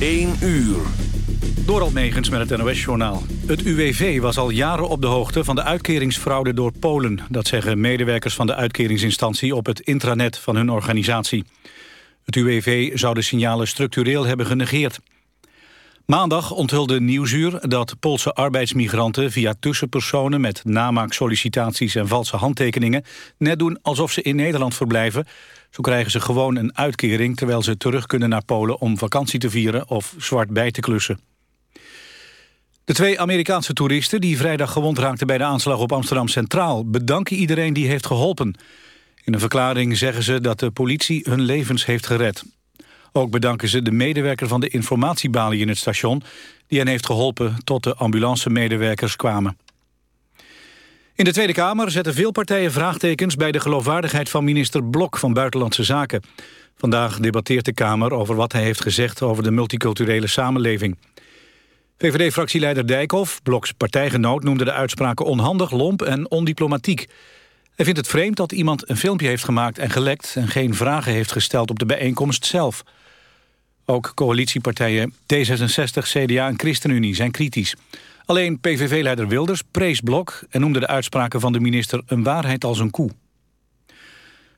1 uur. Door Megens met het NOS-journaal. Het UWV was al jaren op de hoogte van de uitkeringsfraude door Polen. Dat zeggen medewerkers van de uitkeringsinstantie op het intranet van hun organisatie. Het UWV zou de signalen structureel hebben genegeerd. Maandag onthulde Nieuwsuur dat Poolse arbeidsmigranten... via tussenpersonen met namaaksollicitaties en valse handtekeningen... net doen alsof ze in Nederland verblijven. Zo krijgen ze gewoon een uitkering... terwijl ze terug kunnen naar Polen om vakantie te vieren... of zwart bij te klussen. De twee Amerikaanse toeristen die vrijdag gewond raakten... bij de aanslag op Amsterdam Centraal... bedanken iedereen die heeft geholpen. In een verklaring zeggen ze dat de politie hun levens heeft gered. Ook bedanken ze de medewerker van de informatiebalie in het station... die hen heeft geholpen tot de ambulancemedewerkers kwamen. In de Tweede Kamer zetten veel partijen vraagtekens... bij de geloofwaardigheid van minister Blok van Buitenlandse Zaken. Vandaag debatteert de Kamer over wat hij heeft gezegd... over de multiculturele samenleving. VVD-fractieleider Dijkhoff, Bloks partijgenoot... noemde de uitspraken onhandig, lomp en ondiplomatiek. Hij vindt het vreemd dat iemand een filmpje heeft gemaakt en gelekt... en geen vragen heeft gesteld op de bijeenkomst zelf. Ook coalitiepartijen D66, CDA en ChristenUnie zijn kritisch. Alleen PVV-leider Wilders prees Blok... en noemde de uitspraken van de minister een waarheid als een koe.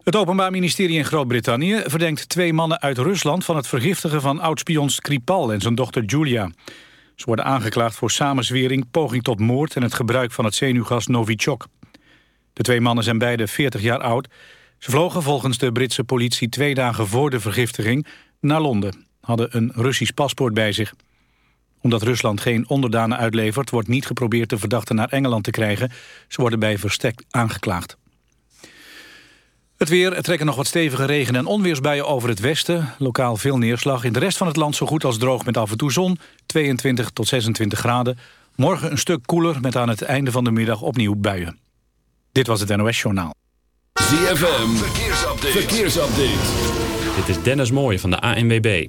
Het Openbaar Ministerie in Groot-Brittannië verdenkt twee mannen uit Rusland... van het vergiftigen van oudspion Skripal en zijn dochter Julia. Ze worden aangeklaagd voor samenzwering, poging tot moord... en het gebruik van het zenuwgas Novichok. De twee mannen zijn beide 40 jaar oud. Ze vlogen volgens de Britse politie twee dagen voor de vergiftiging naar Londen. Hadden een Russisch paspoort bij zich. Omdat Rusland geen onderdanen uitlevert... wordt niet geprobeerd de verdachten naar Engeland te krijgen. Ze worden bij verstek aangeklaagd. Het weer, er trekken nog wat stevige regen- en onweersbuien over het westen. Lokaal veel neerslag. In de rest van het land zo goed als droog met af en toe zon. 22 tot 26 graden. Morgen een stuk koeler met aan het einde van de middag opnieuw buien. Dit was het NOS Journaal. ZFM, verkeersupdate. verkeersupdate. Dit is Dennis Mooij van de ANWB.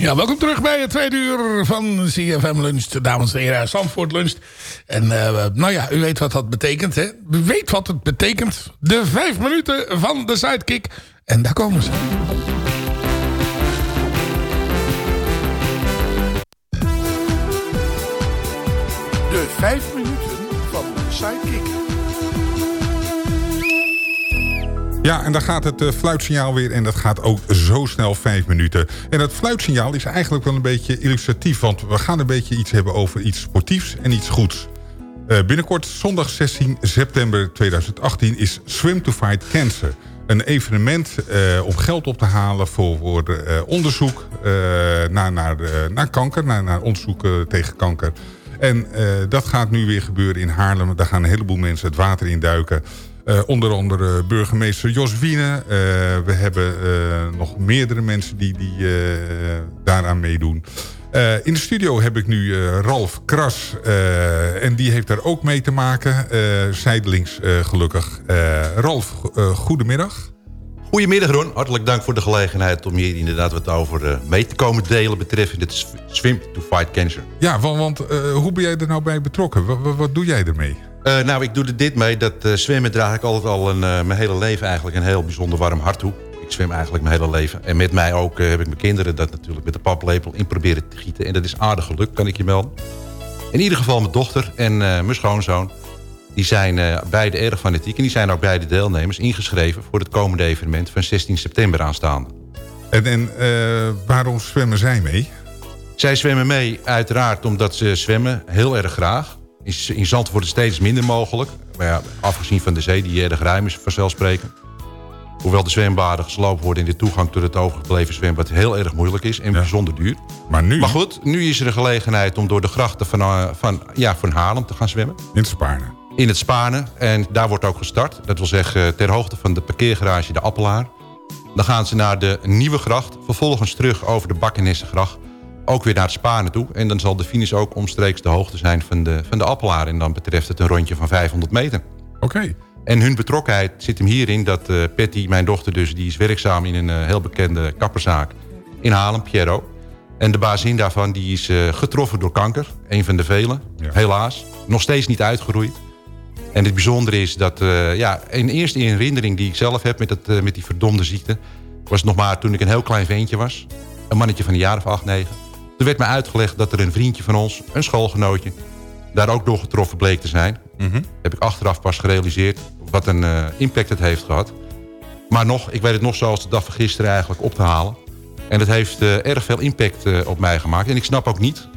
Ja, welkom terug bij het tweede uur van CFM Lunch, dames en heren, Zandvoort Lunch. En eh, nou ja, u weet wat dat betekent, hè? U weet wat het betekent. De vijf minuten van de sidekick. En daar komen ze. De vijf minuten van de sidekick. Ja, en dan gaat het eh, fluitsignaal weer en dat gaat ook zo snel vijf minuten. En dat fluitsignaal is eigenlijk wel een beetje illustratief... want we gaan een beetje iets hebben over iets sportiefs en iets goeds. Eh, binnenkort, zondag 16 september 2018, is Swim to Fight Cancer. Een evenement eh, om geld op te halen voor, voor onderzoek naar, naar, naar kanker, naar, naar onderzoek tegen kanker. En dat gaat nu weer gebeuren in Haarlem. Daar gaan een heleboel mensen het water in duiken. Eh, onder andere burgemeester Jos Wiene. Eh, we hebben eh, nog meerdere mensen die, die daaraan meedoen. In de studio heb ik nu Ralf Kras. en die heeft daar ook mee te maken. zijdelings gelukkig. Ralf, goedemiddag. Goedemiddag Ron, hartelijk dank voor de gelegenheid om hier inderdaad wat over mee te komen delen betreffende het sw- Swim to Fight Cancer. Ja, want, want hoe ben jij er nou bij betrokken? Wat doe jij ermee? Eh, nou, ik doe er dit mee. Dat eh, zwemmen draag ik altijd al een, eh, mijn hele leven eigenlijk een heel bijzonder warm hart toe. Ik zwem eigenlijk mijn hele leven. En met mij ook heb ik mijn kinderen dat natuurlijk met de paplepel in proberen te gieten. En dat is aardig gelukt, kan ik je melden. In ieder geval mijn dochter en mijn schoonzoon. Die zijn beide erg fanatiek. En die zijn ook beide deelnemers ingeschreven voor het komende evenement van 16 september aanstaande. En, en waarom zwemmen zij mee? Zij zwemmen mee uiteraard omdat ze zwemmen heel erg graag. In, in Zandvoort is het steeds minder mogelijk. Maar ja, afgezien van de zee die erg ruim is vanzelfsprekend. Hoewel de zwembaden gesloopt worden en de toegang tot het overgebleven zwembad heel erg moeilijk is en bijzonder duur. Maar nu Maar goed, nu is er een gelegenheid om door de grachten van, eh, van, ja, van Haarlem te gaan zwemmen. in Spaarne. In het Spanen. En daar wordt ook gestart. Dat wil zeggen eh, ter hoogte van de parkeergarage de Appelaar. Dan gaan ze naar de Nieuwe Gracht. Vervolgens terug over de Bakkenessengracht. Ook weer naar het Spanen toe. En dan zal de finish ook omstreeks de hoogte zijn van de, van de Appelaar. En dan betreft het een rondje van 500 meter. Oké. En hun betrokkenheid zit hem hierin dat eh, Patty, mijn dochter dus... die is werkzaam in een eh, heel bekende kapperzaak in Haarlem, Piero. En de bazin daarvan die is eh, getroffen door kanker. Een van de velen, Ja. helaas. Nog steeds niet uitgeroeid. En het bijzondere is dat... ja, een eerste herinnering die ik zelf heb met, eh, met die verdomde ziekte... was nog maar toen ik een heel klein ventje was. Een mannetje van een jaar of acht, negen. Toen werd mij uitgelegd dat er een vriendje van ons, een schoolgenootje... daar ook door getroffen bleek te zijn. Heb ik achteraf pas gerealiseerd wat een eh, impact het heeft gehad. Maar nog, ik weet het nog zoals de dag van gisteren eigenlijk op te halen. En het heeft eh, erg veel impact eh, op mij gemaakt. En ik snap ook niet,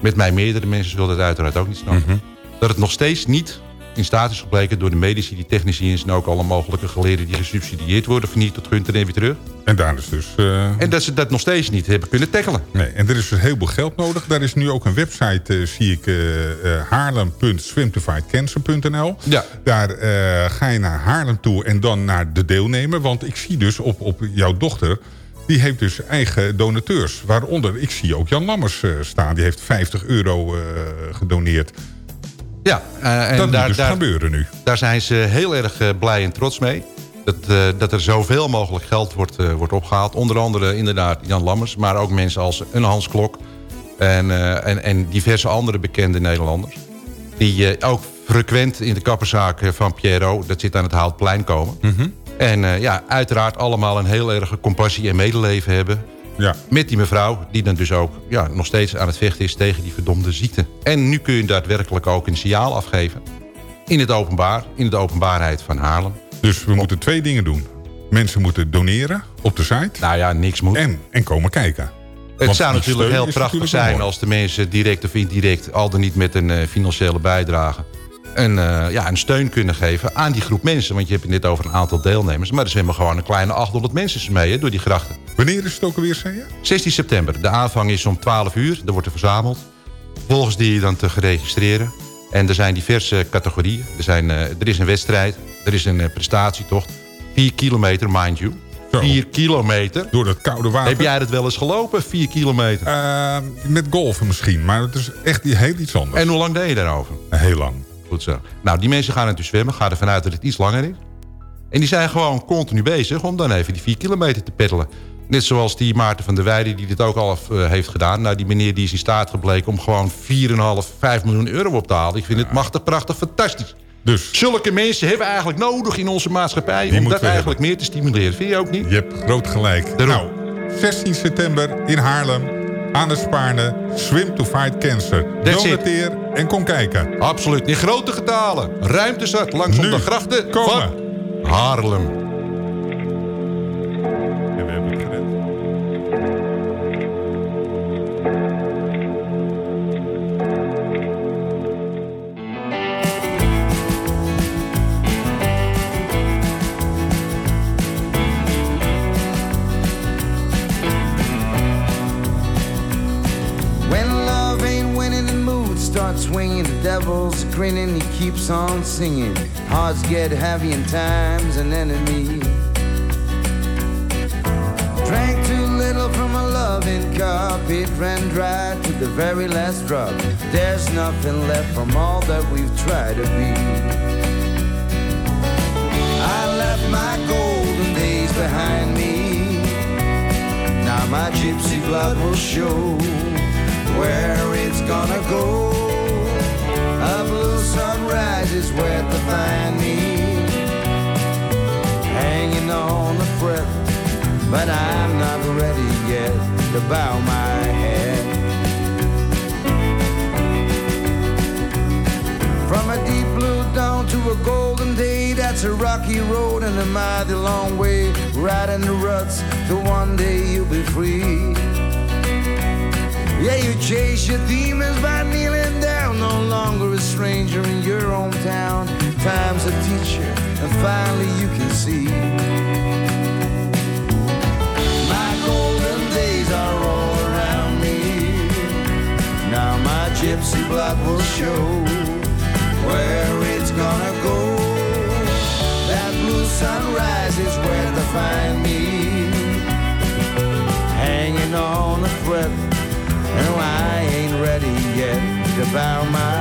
met mij meerdere mensen zullen het uiteraard ook niet snappen... dat het nog steeds niet in staat is gebleken door de medici, die technici... en ook alle mogelijke geleerden die gesubsidieerd worden... van hier tot Gunter en weer terug. En daar is dus... eh, En dat ze dat nog steeds niet hebben kunnen tackelen. Nee, en er is dus heel veel geld nodig. Daar is nu ook een website, eh, zie ik, eh eh, haarlem.swimtofightcancer.nl. Ja. Daar ga je naar Haarlem toe en dan naar de deelnemer. Want ik zie dus op, op jouw dochter... die heeft dus eigen donateurs. Waaronder, ik zie ook Jan Lammers staan. Die heeft 50 euro gedoneerd. Ja, eh, en dat daar, dus daar, gebeuren nu. Daar zijn ze heel erg eh, blij en trots mee. Dat, eh, dat er zoveel mogelijk geld wordt, wordt opgehaald. Onder andere inderdaad Jan Lammers. Maar ook mensen als een Hans Klok. En, en, en diverse andere bekende Nederlanders. Die ook frequent in de kapperzaak van Piero... dat zit aan het Houtplein komen. En eh, ja, uiteraard allemaal een heel erg compassie en medeleven hebben... Ja. met die mevrouw, die dan dus ook ja, nog steeds aan het vechten is tegen die verdomde ziekte. En nu kun je daadwerkelijk ook een signaal afgeven. In het openbaar, in de openbaarheid van Haarlem. Dus we moeten twee dingen doen. Mensen moeten doneren op de site. Nou ja, niks moet. En, en komen kijken. het Want zou natuurlijk heel prachtig natuurlijk zijn als de mensen direct of indirect... al dan niet met een eh, financiële bijdrage... Een, eh, ja, een steun kunnen geven aan die groep mensen. Want je hebt het net over een aantal deelnemers. Maar er zijn gewoon een kleine 800 mensen mee hè, door die grachten. Wanneer is het ook alweer, zei je? 16 september. De aanvang is om 12 uur. Er wordt er verzameld. Vervolgens die je dan te registreren. En er zijn diverse categorieën. Er, zijn, eh, er is een wedstrijd. Er is een eh, prestatietocht. 4 kilometer, mind you. Zo. 4 kilometer. Door dat koude water. Heb jij dat wel eens gelopen, 4 kilometer? Met golfen misschien, maar het is echt heel iets anders. En hoe lang deed je daarover? Heel lang. Goed zo. Nou, die mensen gaan natuurlijk zwemmen. Gaan ervan uit dat het iets langer is. En die zijn gewoon continu bezig om dan even die 4 kilometer te peddelen. Net zoals die Maarten van der Weijden die dit ook al eh, heeft gedaan. Nou, die meneer die is in staat gebleken om gewoon 4,5, 5 miljoen euro op te halen. Ik vind het machtig, prachtig, fantastisch. Dus Zulke mensen hebben we eigenlijk nodig in onze maatschappij... Die om dat eigenlijk meer te stimuleren. Vind je ook niet? je hebt groot gelijk. Daarom. Nou, 16 september in Haarlem, aan de Spaarne, Swim to Fight Cancer. Donateer en kom kijken. Absoluut. In grote getalen. Ruimte zat langs de grachten Komen. van Haarlem. En we hebben het gered. Keeps on singing. Hearts get heavy and time's an enemy. Drank too little from a loving cup, it ran dry to the very last drop. There's nothing left from all that we've tried to be. I left my golden days behind me. Now my gypsy blood will show where it's gonna go. A blue sunrise is where to find me. Hanging on the breath, but I'm not ready yet to bow my head. From a deep blue dawn to a golden day, that's a rocky road and a mighty long way. Riding the ruts till one day you'll be free. Yeah, you chase your demons by kneeling no longer a stranger in your hometown. Time's a teacher, and finally you can see. My golden days are all around me. Now my gypsy blood will show where it's gonna go. That blue sunrise is where to find me. Hanging on a thread, and I ain't about my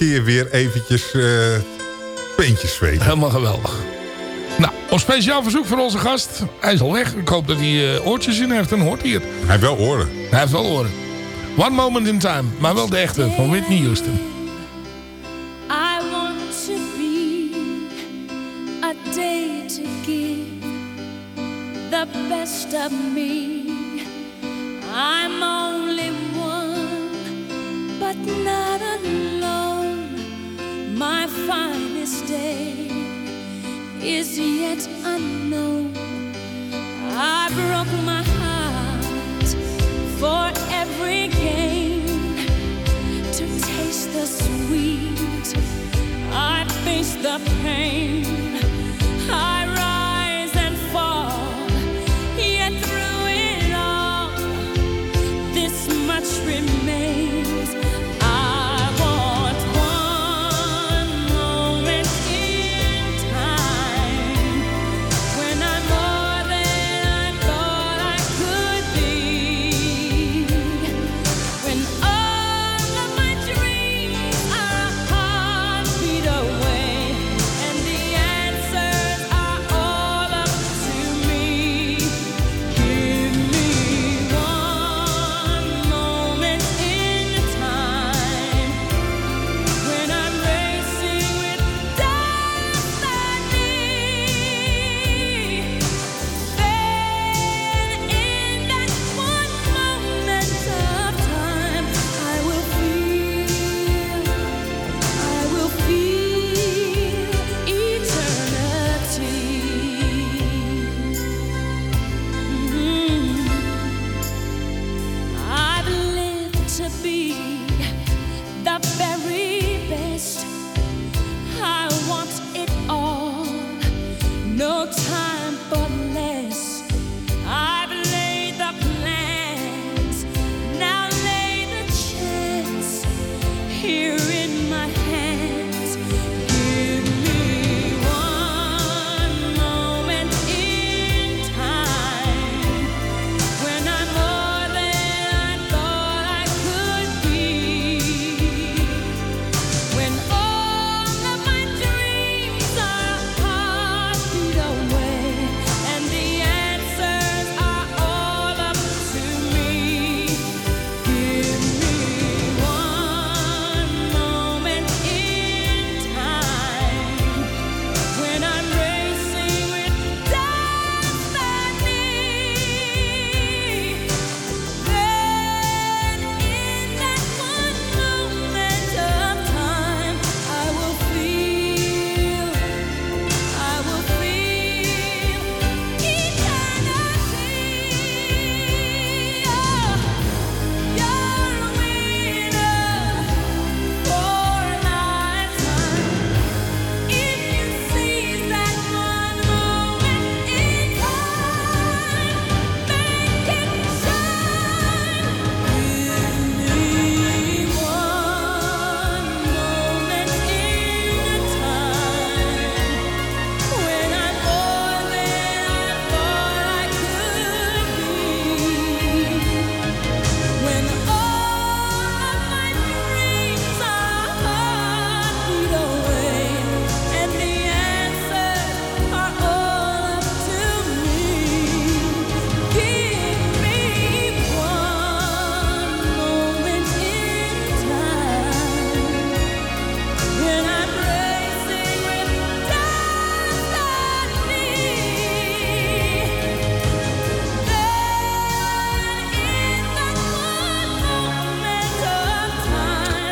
keer weer eventjes eh peentjes zweten. Helemaal geweldig. Nou, op speciaal verzoek voor onze gast. Hij is al weg. Ik hoop dat hij eh, oortjes in heeft. Dan hoort hij het. Hij heeft wel oren. Hij heeft wel oren. One Moment in Time. Maar wel de echte van Whitney Houston. I want to be a day to give the best of me. I'm only one, but not alone. Finest day is yet unknown. I broke my heart for every gain to taste the sweet. I face the pain.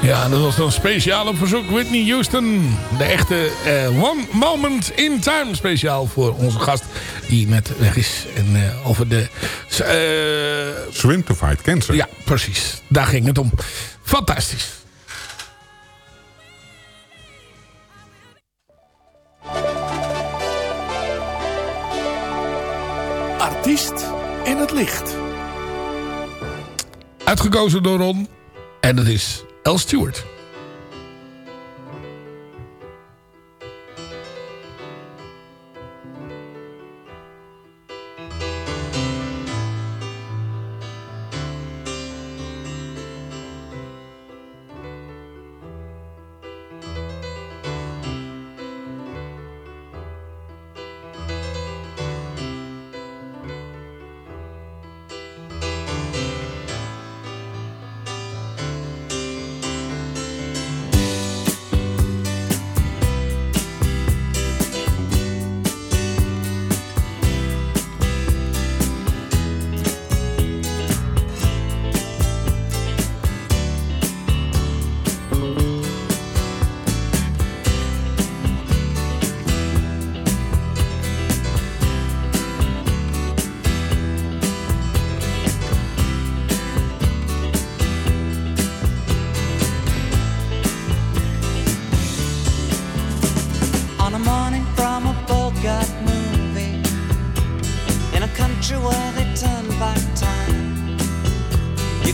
Ja, dat was dan speciaal op verzoek Whitney Houston. De echte eh, One Moment in Time speciaal voor onze gast die net weg is. En eh, over de... eh, Swim to fight cancer. ja, precies. Daar ging het om. Fantastisch. Artiest in het licht. Uitgekozen door Ron. En dat is El Stewart.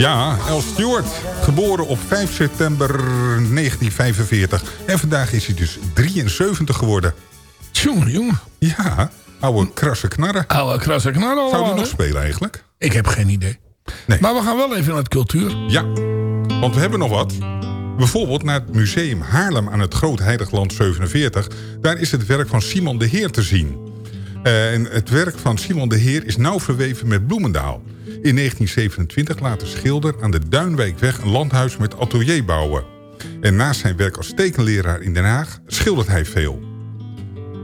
Ja, El Stewart. Geboren op 5 september 1945. En vandaag is hij dus 73 geworden. Jongen, jongen. Ja, oude krasse knarren. Oude krasse knarren Zou hij nog spelen eigenlijk? Ik heb geen idee. Nee. Maar we gaan wel even naar het cultuur. Ja, want we hebben nog wat. Bijvoorbeeld naar het museum Haarlem aan het Groot Heiligland 47. Daar is het werk van Simon de Heer te zien. Eh, en het werk van Simon de Heer is nauw verweven met Bloemendaal. In 1927 laat de schilder aan de Duinwijkweg een landhuis met atelier bouwen. En naast zijn werk als tekenleraar in Den Haag schildert hij veel.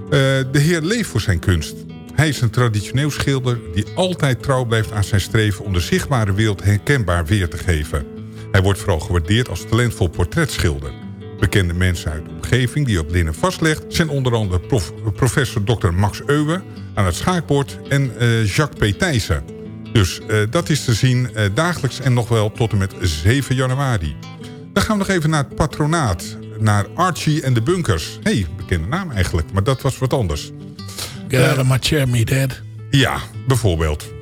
Eh, de heer leeft voor zijn kunst. Hij is een traditioneel schilder die altijd trouw blijft aan zijn streven... om de zichtbare wereld herkenbaar weer te geven. Hij wordt vooral gewaardeerd als talentvol portretschilder. Bekende mensen uit de omgeving die op linnen vastlegt... zijn onder andere prof- professor Dr. Max Euwe aan het schaakbord... en eh, Jacques P. Thijssen. Dus eh, dat is te zien eh, dagelijks en nog wel tot en met 7 januari. Dan gaan we nog even naar het patronaat. Naar Archie en de Bunkers. hey, bekende naam eigenlijk, maar dat was wat anders. Get out of my chair, me dad. Ja, bijvoorbeeld.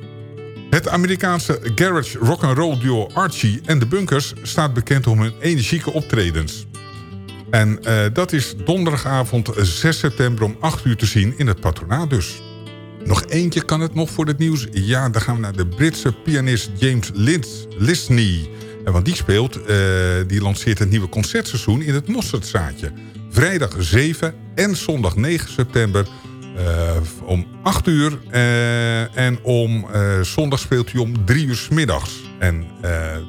Het Amerikaanse garage rock'n'roll duo Archie en de Bunkers... staat bekend om hun energieke optredens. En eh, dat is donderdagavond 6 september om 8 uur te zien in het patronaat dus. Nog eentje kan het nog voor het nieuws. Ja, dan gaan we naar de Britse pianist James Lisney. En want die speelt, eh, die lanceert het nieuwe concertseizoen in het Mosterdzaadje. Vrijdag 7 en zondag 9 september eh, om 8 uur. eh, en om zondag speelt hij om 3 uur 's middags. En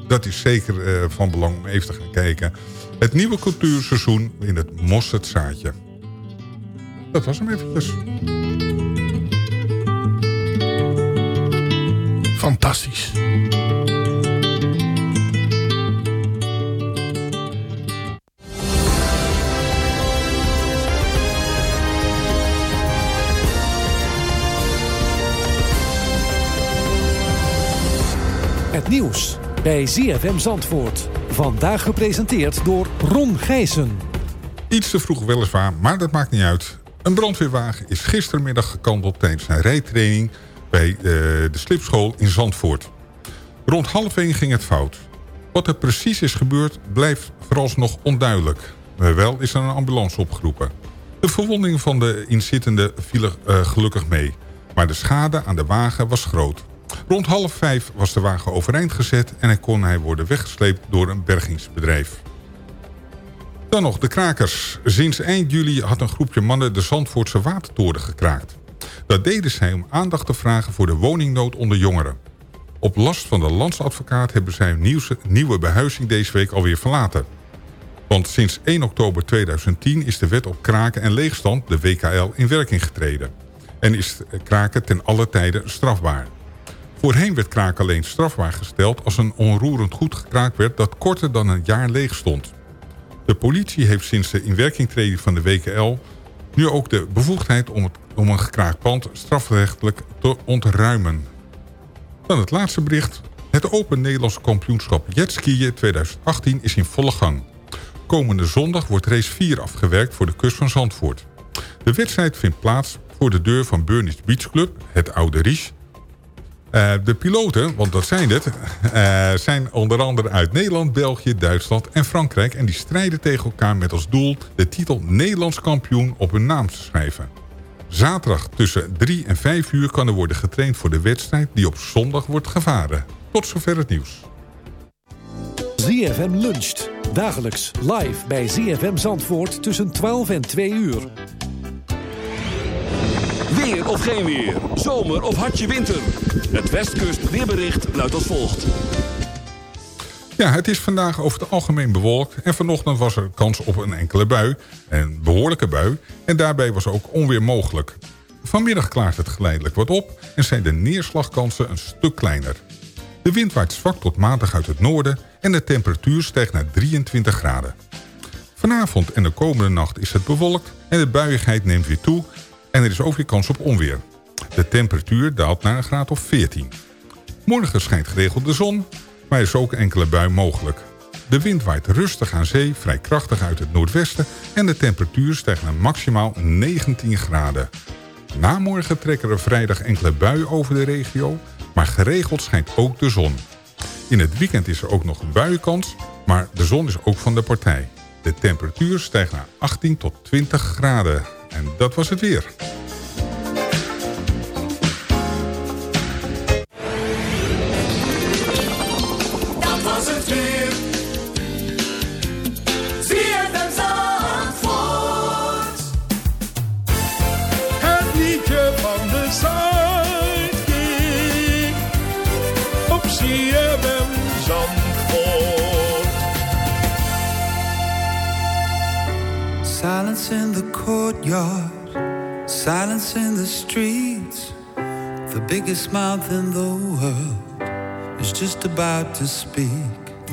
dat is zeker van belang om even te gaan kijken. Het nieuwe cultuurseizoen in het Mosterdzaadje. Dat was hem eventjes. Fantastisch. Het nieuws bij ZFM Zandvoort. Vandaag gepresenteerd door Ron Gijssen. Iets te vroeg weliswaar, maar dat maakt niet uit. Een brandweerwagen is gistermiddag gekanteld tijdens een rijtraining... bij eh, de slipschool in Zandvoort. Rond half één ging het fout. Wat er precies is gebeurd blijft vooralsnog onduidelijk. Maar wel is er een ambulance opgeroepen. De verwondingen van de inzittenden vielen eh, gelukkig mee. Maar de schade aan de wagen was groot. Rond half vijf was de wagen overeind gezet... en kon hij worden weggesleept door een bergingsbedrijf. Dan nog de krakers. Sinds eind juli had een groepje mannen de Zandvoortse watertoren gekraakt. Dat deden zij om aandacht te vragen voor de woningnood onder jongeren. Op last van de landsadvocaat hebben zij hun nieuwe behuizing deze week alweer verlaten. Want sinds 1 oktober 2010 is de wet op kraken en leegstand, de WKL, in werking getreden. En is kraken ten alle tijde strafbaar. Voorheen werd kraken alleen strafbaar gesteld als een onroerend goed gekraakt werd dat korter dan een jaar leeg stond. De politie heeft sinds de inwerkingtreding van de WKL nu ook de bevoegdheid om, een gekraakt pand strafrechtelijk te ontruimen. Dan het laatste bericht. Het Open Nederlands kampioenschap jetskiën 2018 is in volle gang. Komende zondag wordt race 4 afgewerkt voor de kust van Zandvoort. De wedstrijd vindt plaats voor de deur van Burnish Beach Club, het Oude Ries. Eh, de piloten, want dat zijn het, eh, zijn onder andere uit Nederland, België, Duitsland en Frankrijk. En die strijden tegen elkaar met als doel de titel Nederlands kampioen op hun naam te schrijven. Zaterdag tussen 3 en 5 uur kan er worden getraind voor de wedstrijd die op zondag wordt gevaren. Tot zover het nieuws. ZFM luncht. Dagelijks live bij ZFM Zandvoort tussen 12 en 2 uur. Weer of geen weer. Zomer of hartje winter. Het Westkust weerbericht luidt als volgt. Ja, het is vandaag over het algemeen bewolkt. En vanochtend was er kans op een enkele bui. Een behoorlijke bui. En daarbij was ook onweer mogelijk. Vanmiddag klaart het geleidelijk wat op. En zijn de neerslagkansen een stuk kleiner. De wind waait zwak tot matig uit het noorden. En de temperatuur stijgt naar 23 graden. Vanavond en de komende nacht is het bewolkt. En de buiigheid neemt weer toe. En er is ook weer kans op onweer. De temperatuur daalt naar een graad of 14. Morgen schijnt geregeld de zon, maar er is ook enkele bui mogelijk. De wind waait rustig aan zee, vrij krachtig uit het noordwesten... en de temperatuur stijgt naar maximaal 19 graden. Na morgen trekken er vrijdag enkele buien over de regio... maar geregeld schijnt ook de zon. In het weekend is er ook nog een buienkans, maar de zon is ook van de partij. De temperatuur stijgt naar 18 tot 20 graden. En dat was het weer. Courtyard, silence in the streets. The biggest mouth in the world is just about to speak.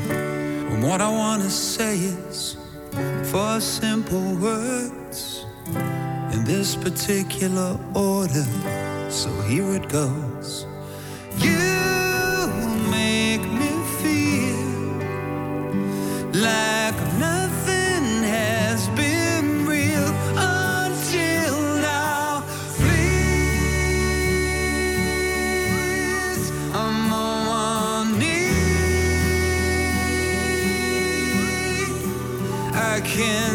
And what I want to say is four simple words in this particular order. So here it goes. You make me feel like nothing can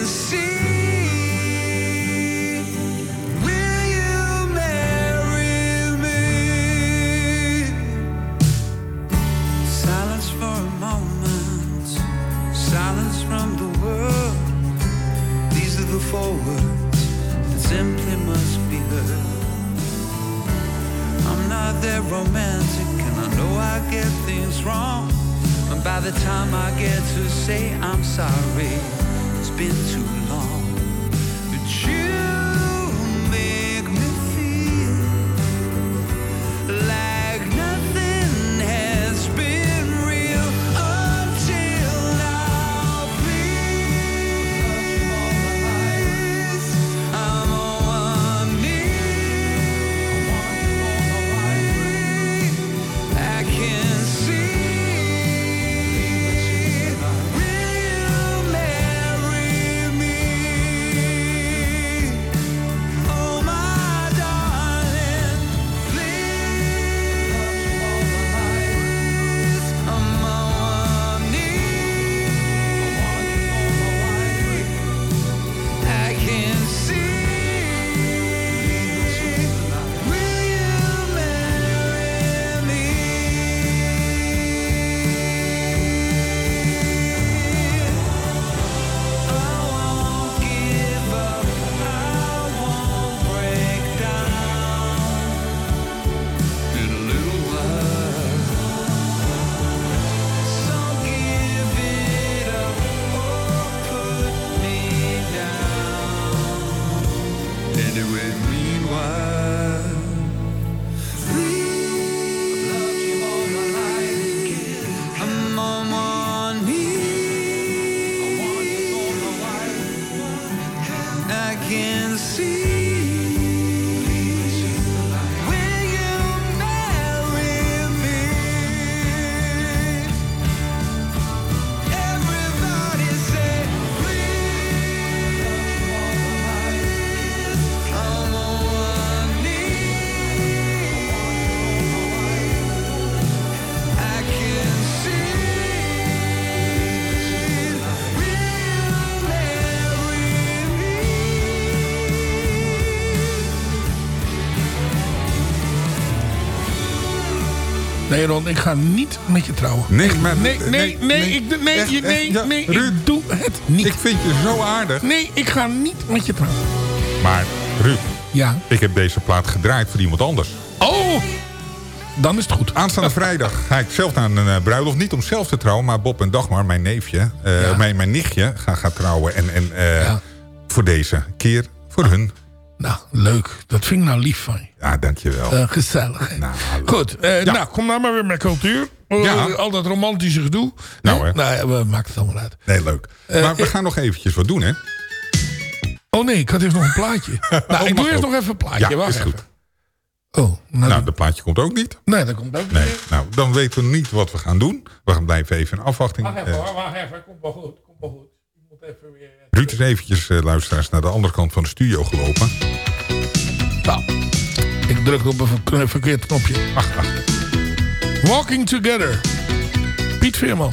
Nee, Ron, ik ga niet met je trouwen. Nee, maar... Nee, nee, nee, ik, nee, Echt, je- echt, nee, ja, nee, Ruud, ik doe het niet. Ik vind je zo aardig. Nee, ik ga niet met je trouwen. Maar Ruud, Ja. ik heb deze plaat gedraaid voor iemand anders. Oh, dan is het goed. Aanstaande vrijdag ga ik zelf naar een eh, bruiloft. Niet om zelf te trouwen, maar Bob en Dagmar, mijn neefje, Ja. mijn, mijn nichtje, gaan gaan trouwen. En, en Ja. voor deze keer, voor hun. Nou, leuk. Dat vind ik nou lief van je. Ja, dankjewel. Eh, gezellig. Nou, Goed, eh, Ja. nou, kom nou maar weer met cultuur. Eh, Ja. Al dat romantische gedoe. Nou, hè. Nou, ja, maken het allemaal uit. Nee, leuk. Eh, maar we eh, gaan nog eventjes wat doen, hè? Oh Oh nee, ik had eerst nog een plaatje. nou, ik mag doe eerst ook. nog even een plaatje. Ja, Wacht is even. goed. Oh, nou, Nou, dat plaatje komt ook niet. nee, dat komt ook Nee, niet. nou, dan weten we niet wat we gaan doen. We gaan blijven even in afwachting. Wacht even Eh, hoor, wacht even. Komt wel goed, komt wel goed. Ik moet even weer... Ruud is eventjes, eh, luisteraars, naar de andere kant van de studio gelopen. Nou, ik druk op een ver- verkeerd knopje. Walking Together. Piet Veerman.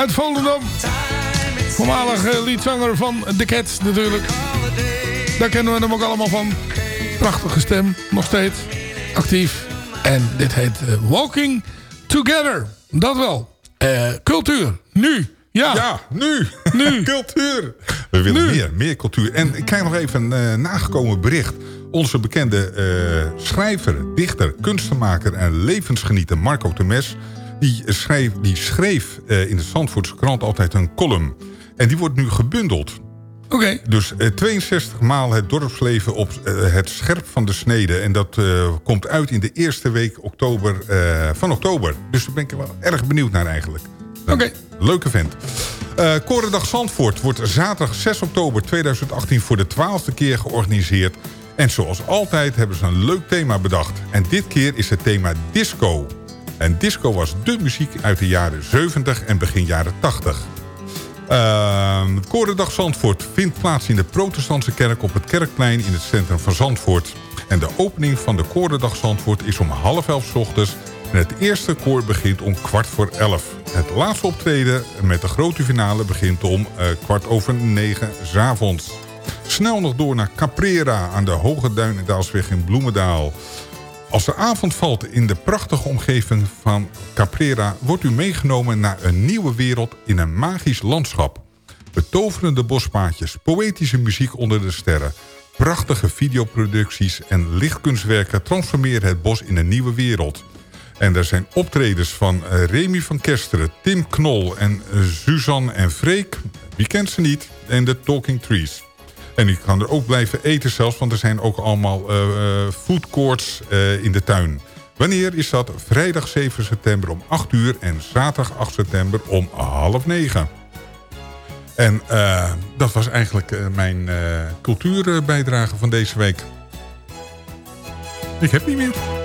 Uit Volendam. Voormalig eh, liedzanger van The Cats natuurlijk. Daar kennen we hem ook allemaal van. Prachtige stem, nog steeds. Actief. En dit heet eh, Walking Together. Dat wel. Eh, cultuur. Nu. Ja. Ja, nu. Nu. cultuur. We willen Nu. meer, meer cultuur. En ik krijg nog even een nagekomen bericht. Onze bekende schrijver, dichter, kunstenmaker en levensgenieter Marco Temes... die schreef, die schreef eh, in de Zandvoortse krant altijd een column. En die wordt nu gebundeld. Oké. Dus eh, 62 maal het dorpsleven op eh, het scherp van de snede. En dat eh, komt uit in de eerste week oktober, eh, van oktober. Dus daar ben ik wel erg benieuwd naar eigenlijk. Oké. Leuke vent. Eh Korendag Zandvoort wordt zaterdag 6 oktober 2018 voor de twaalfde keer georganiseerd. En zoals altijd hebben ze een leuk thema bedacht. En dit keer is het thema disco. En disco was dé muziek uit de jaren 70 en begin jaren 80. Uh, Korendag Zandvoort vindt plaats in de protestantse kerk op het Kerkplein in het centrum van Zandvoort. En de opening van de Korendag Zandvoort is om half elf ochtends. En het eerste koor begint om kwart voor elf. Het laatste optreden met de grote finale begint om eh, kwart over negen avonds. Snel nog door naar Caprera aan de Hoge Duinendaalsweg in Bloemendaal. Als de avond valt in de prachtige omgeving van Caprera... wordt u meegenomen naar een nieuwe wereld in een magisch landschap. Betoverende bospaadjes, poëtische muziek onder de sterren... prachtige videoproducties en lichtkunstwerken... transformeren het bos in een nieuwe wereld. En er zijn optredens van eh, Remy van Kesteren, Tim Knol en eh, Suzanne en Freek... wie kent ze niet, en de Talking Trees... En u kan er ook blijven eten zelfs, want er zijn ook allemaal eh eh, food courts eh, in de tuin. Wanneer is dat? Vrijdag 7 september om 8 uur en zaterdag 8 september om half 9. En dat was eigenlijk mijn cultuurbijdrage van deze week. Ik heb niet meer.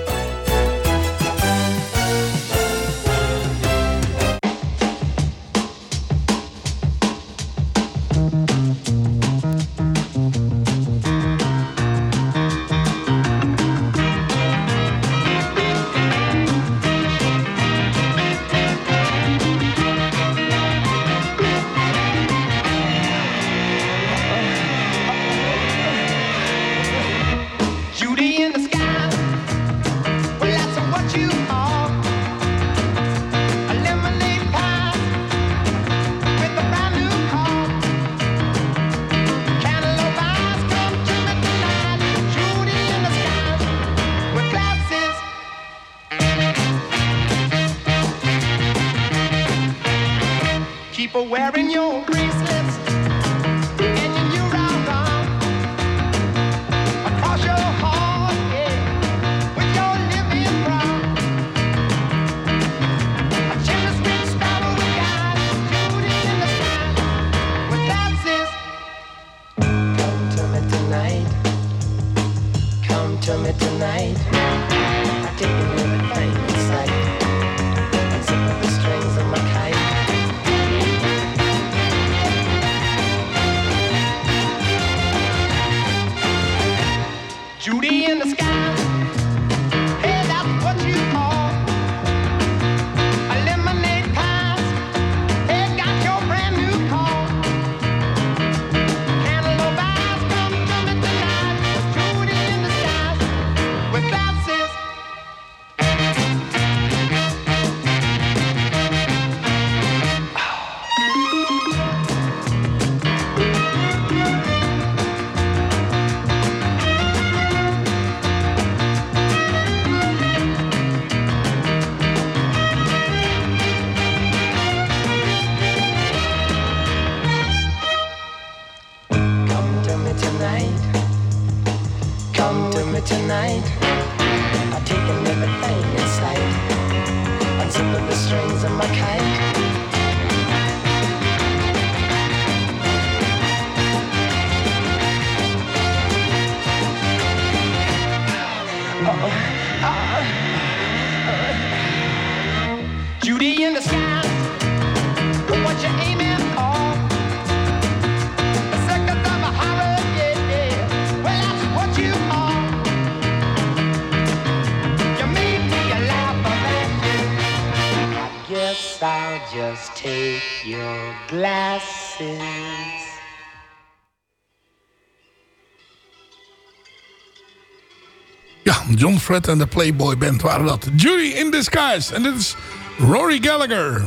Fred en de Playboy Band waren dat. Jury in Disguise. En dit is Rory Gallagher.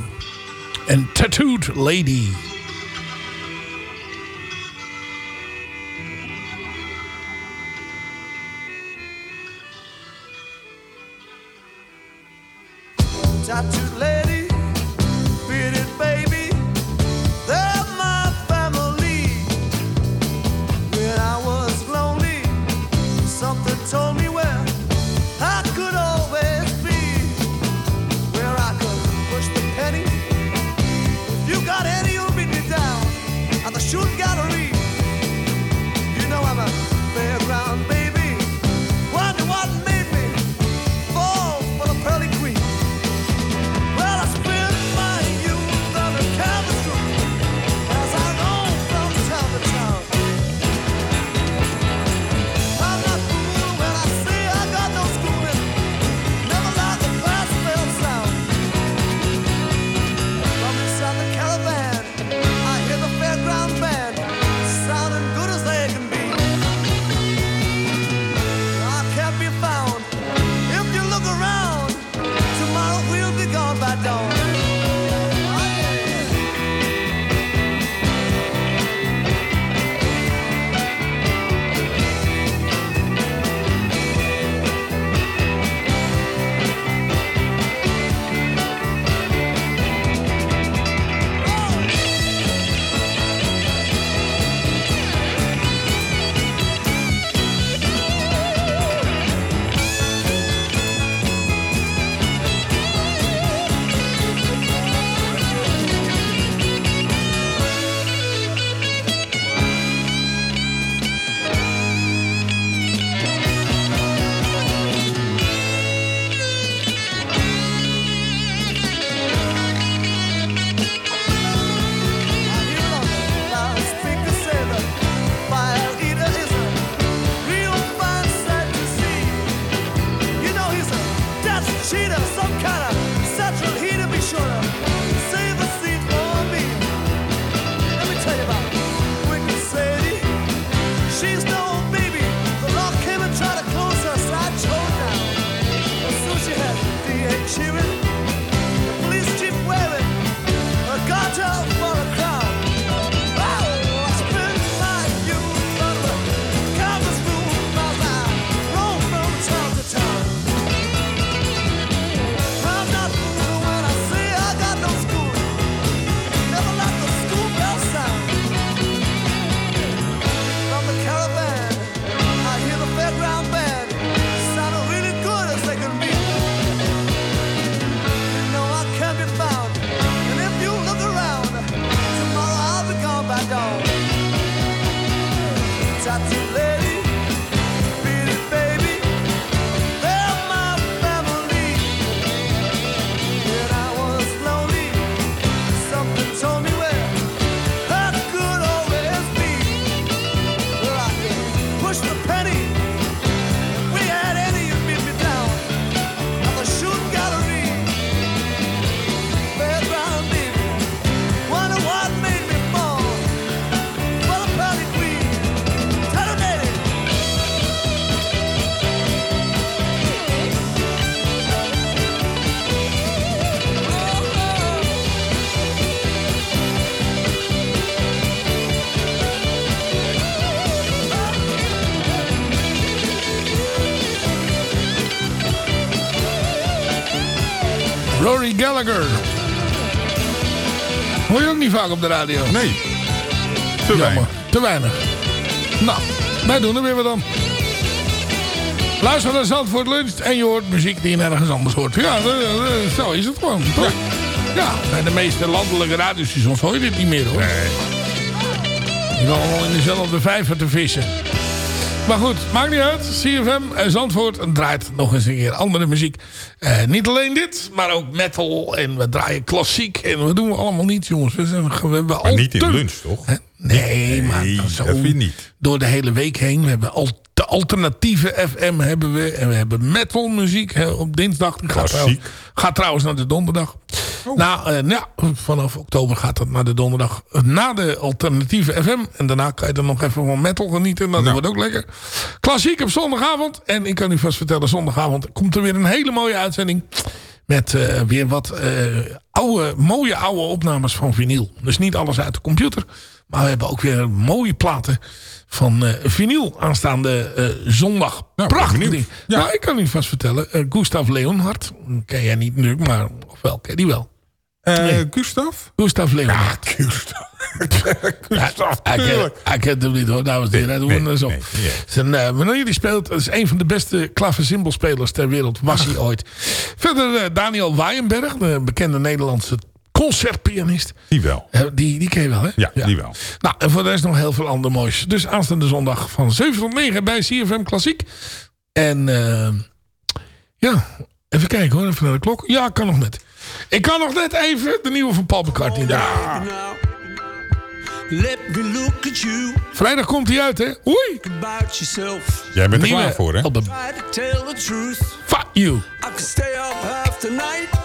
En Tattooed Lady. Tattooed lady. Rory Gallagher. Hoor je ook niet vaak op de radio? Nee. Te Jammer. weinig. Te weinig. Nou, wij doen er weer wat aan. Luister naar Zandvoort Lunch en je hoort muziek die je nergens anders hoort. Ja, eh, eh, zo is het gewoon. toch? Ja, bij de meeste landelijke radiostations hoor je dit niet meer hoor. Je bent allemaal in dezelfde vijver te vissen. Maar goed, maakt niet uit. CFM en Zandvoort draait nog eens een keer andere muziek. Eh, niet alleen dit, maar ook metal. En we draaien klassiek. En wat doen we allemaal niet, jongens. We, zijn, we hebben Maar al niet in lunch, toch? Nee, maar zo dat weer niet. door de hele week heen. We hebben al de alternatieve FM hebben we. En we hebben metalmuziek hè, op dinsdag. Klassiek. gaat trouwens naar de donderdag. Nou, eh, ja, vanaf oktober gaat dat naar de donderdag. Na de alternatieve FM. En daarna kan je dan nog even van metal genieten. Dat Nou. wordt ook lekker. Klassiek op zondagavond. En ik kan u vast vertellen, zondagavond komt er weer een hele mooie uitzending. Met eh, weer wat eh, oude, mooie oude opnames van vinyl. Dus niet alles uit de computer. Maar we hebben ook weer mooie platen van eh vinyl aanstaande eh, zondag. Nou, Prachtig ding. Ja. Nou, ik kan u vast vertellen. eh, Gustav Leonhardt. Ken jij niet natuurlijk, maar of wel, ken die wel. Nee. Gustav? Gustav Leonhardt. Gustav. Gustav, kent, hij kent hem niet hoor, dames en heren. Nee, hem zo. nee, nee. Zijn meneer die speelt, is een van de beste klaversymbelspelers ter wereld. Was hij ooit. Verder Daniel Waaienberg, de bekende Nederlandse concertpianist. Die wel. Eh, die, die ken je wel, hè? Ja, die wel. Nou, en voor de rest nog heel veel ander moois. Dus aanstaande zondag van 7 tot 9 bij CFM Klassiek. En eh, ja, even kijken hoor, even naar de klok. Ja, kan nog net. Ik kan nog net even de nieuwe van Paul McCartney draaien. Let me look at you Vrijdag komt hij uit, hè? Oei! about yourself. Jij bent er Nieuwe klaar voor, hè? album. Fuck you. I could stay up half the night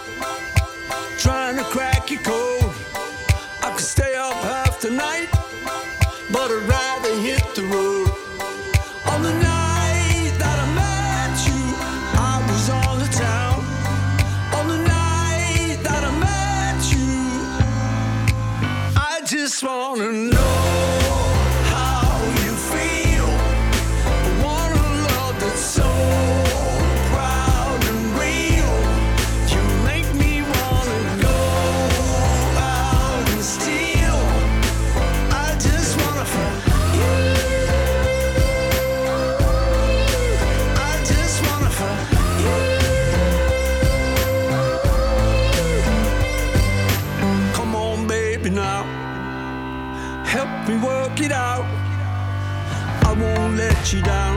work it out. I won't let you down.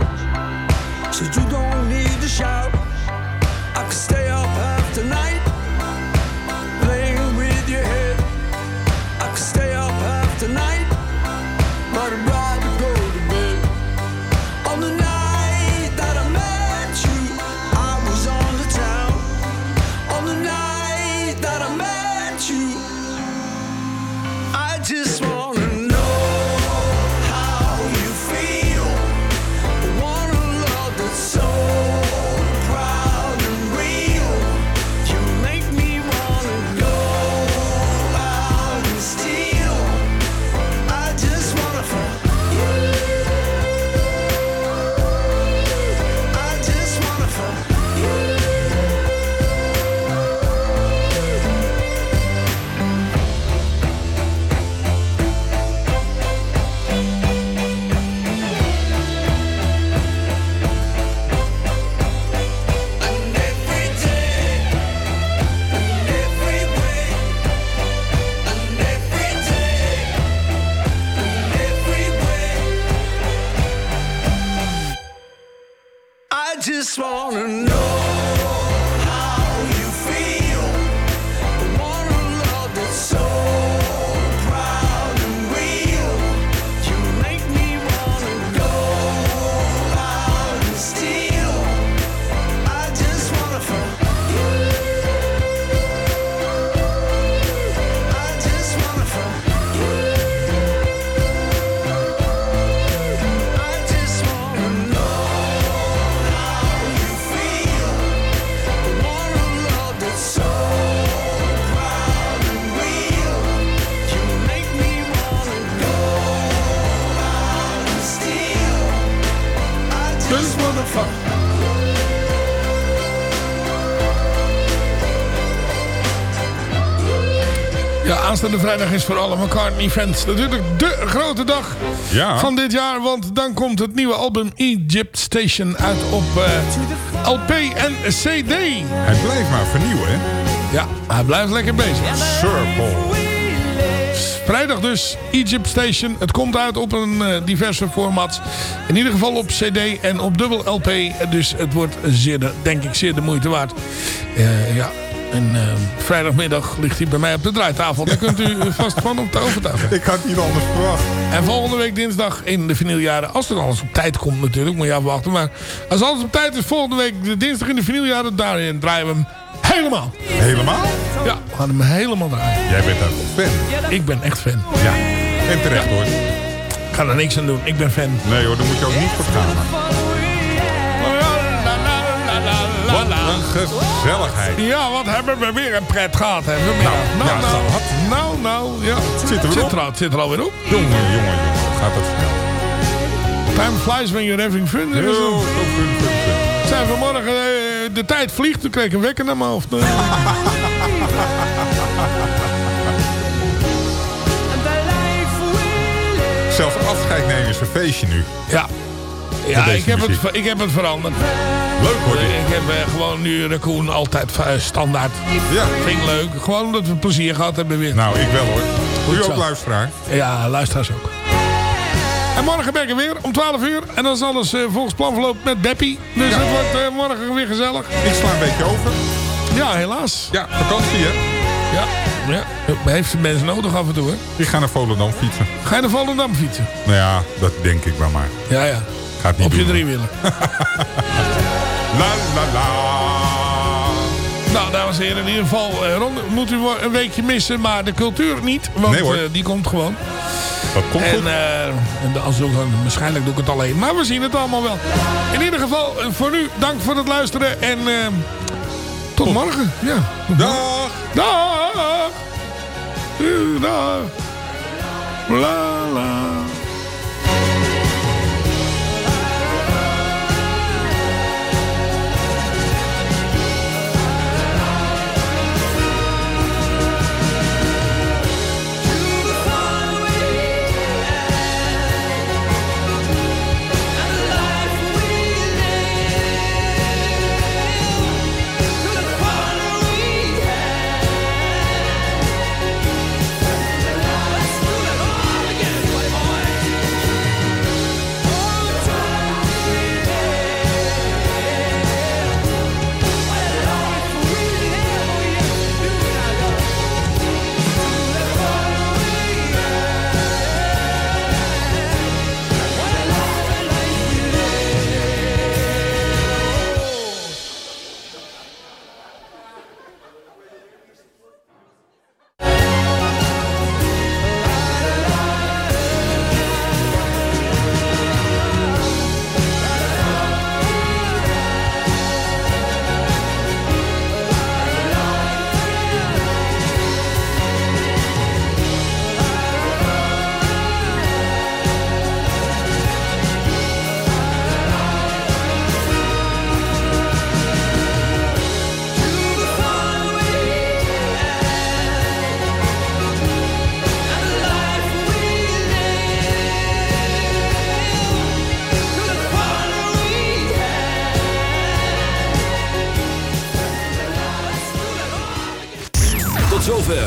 Aanstaande vrijdag is voor alle McCartney-fans natuurlijk de grote dag Ja. van dit jaar. Want dan komt het nieuwe album Egypt Station uit op eh, LP en CD. Hij blijft maar vernieuwen, hè? Ja, hij blijft lekker bezig. Circle. Vrijdag dus Egypt Station. Het komt uit op een eh, diverse formats. In ieder geval op CD en op dubbel LP. Dus het wordt zeer de, denk ik zeer de moeite waard. Eh, ja. En eh, vrijdagmiddag ligt hij bij mij op de draaitafel. Daar kunt u vast van op de overtuigen. Ik had niet anders verwacht. En volgende week dinsdag in de vinyljaren. Als er alles op tijd komt natuurlijk. Moet je afwachten. Maar als alles op tijd is volgende week dinsdag in de vinyljaren. Daarin draaien we hem helemaal. Helemaal? Ja, we gaan hem helemaal draaien. Jij bent daar fan. Ik ben echt fan. Ja. En terecht hoor. Ik ga er niks aan doen. Ik ben fan. Nee hoor, daar moet je ook niet voor schamen. Gezelligheid. Ja, wat hebben we weer een pret gehad. Hè, vanmiddag. Nou, nou, ja, nou, gehad. nou, nou, ja. Zit er weer op? Zit er, al- zit er alweer op. Jongen, jongen, jongen. Gaat het snel. Time flies when you're having fun. Zo fun, fun. Zijn vanmorgen, eh, de tijd vliegt. Toen kreeg ik een wekker naar mijn hoofd. Zelfs afscheid nemen is een feestje nu. ja. Ja, ik heb, het, muziek. ik heb het veranderd. Leuk hoor. Ik heb eh, gewoon nu Raccoon altijd eh, standaard. Ja. Ik leuk. Gewoon omdat we plezier gehad hebben weer. Nou, ik wel hoor. Goed ook luisteraar. Ja, luisteraars ook. En morgen ben ik er weer om 12 uur. En dan is alles eh, volgens plan verlopen met Beppie. Dus het wordt morgen weer gezellig. Ik sla een beetje over. Ja, helaas. Ja, vakantie hè. Ja, ja. Heeft ze mensen nodig af en toe, hè? Ik ga naar Volendam fietsen. Ga je naar Volendam fietsen? Nou ja, dat denk ik wel maar. Ja, ja. Gaat niet Op je doen. drie willen. La la la. Nou, dames en heren, in ieder geval eh, Ron, moet u een weekje missen, maar de cultuur niet. Want Nee, eh, die komt gewoon. Dat komt En, goed. eh, en de- als ook, waarschijnlijk doe ik het alleen. Maar we zien het allemaal wel. In ieder geval, voor nu, dank voor het luisteren. En eh, tot morgen. Ja. tot morgen. Dag. Dag. Dag. La la.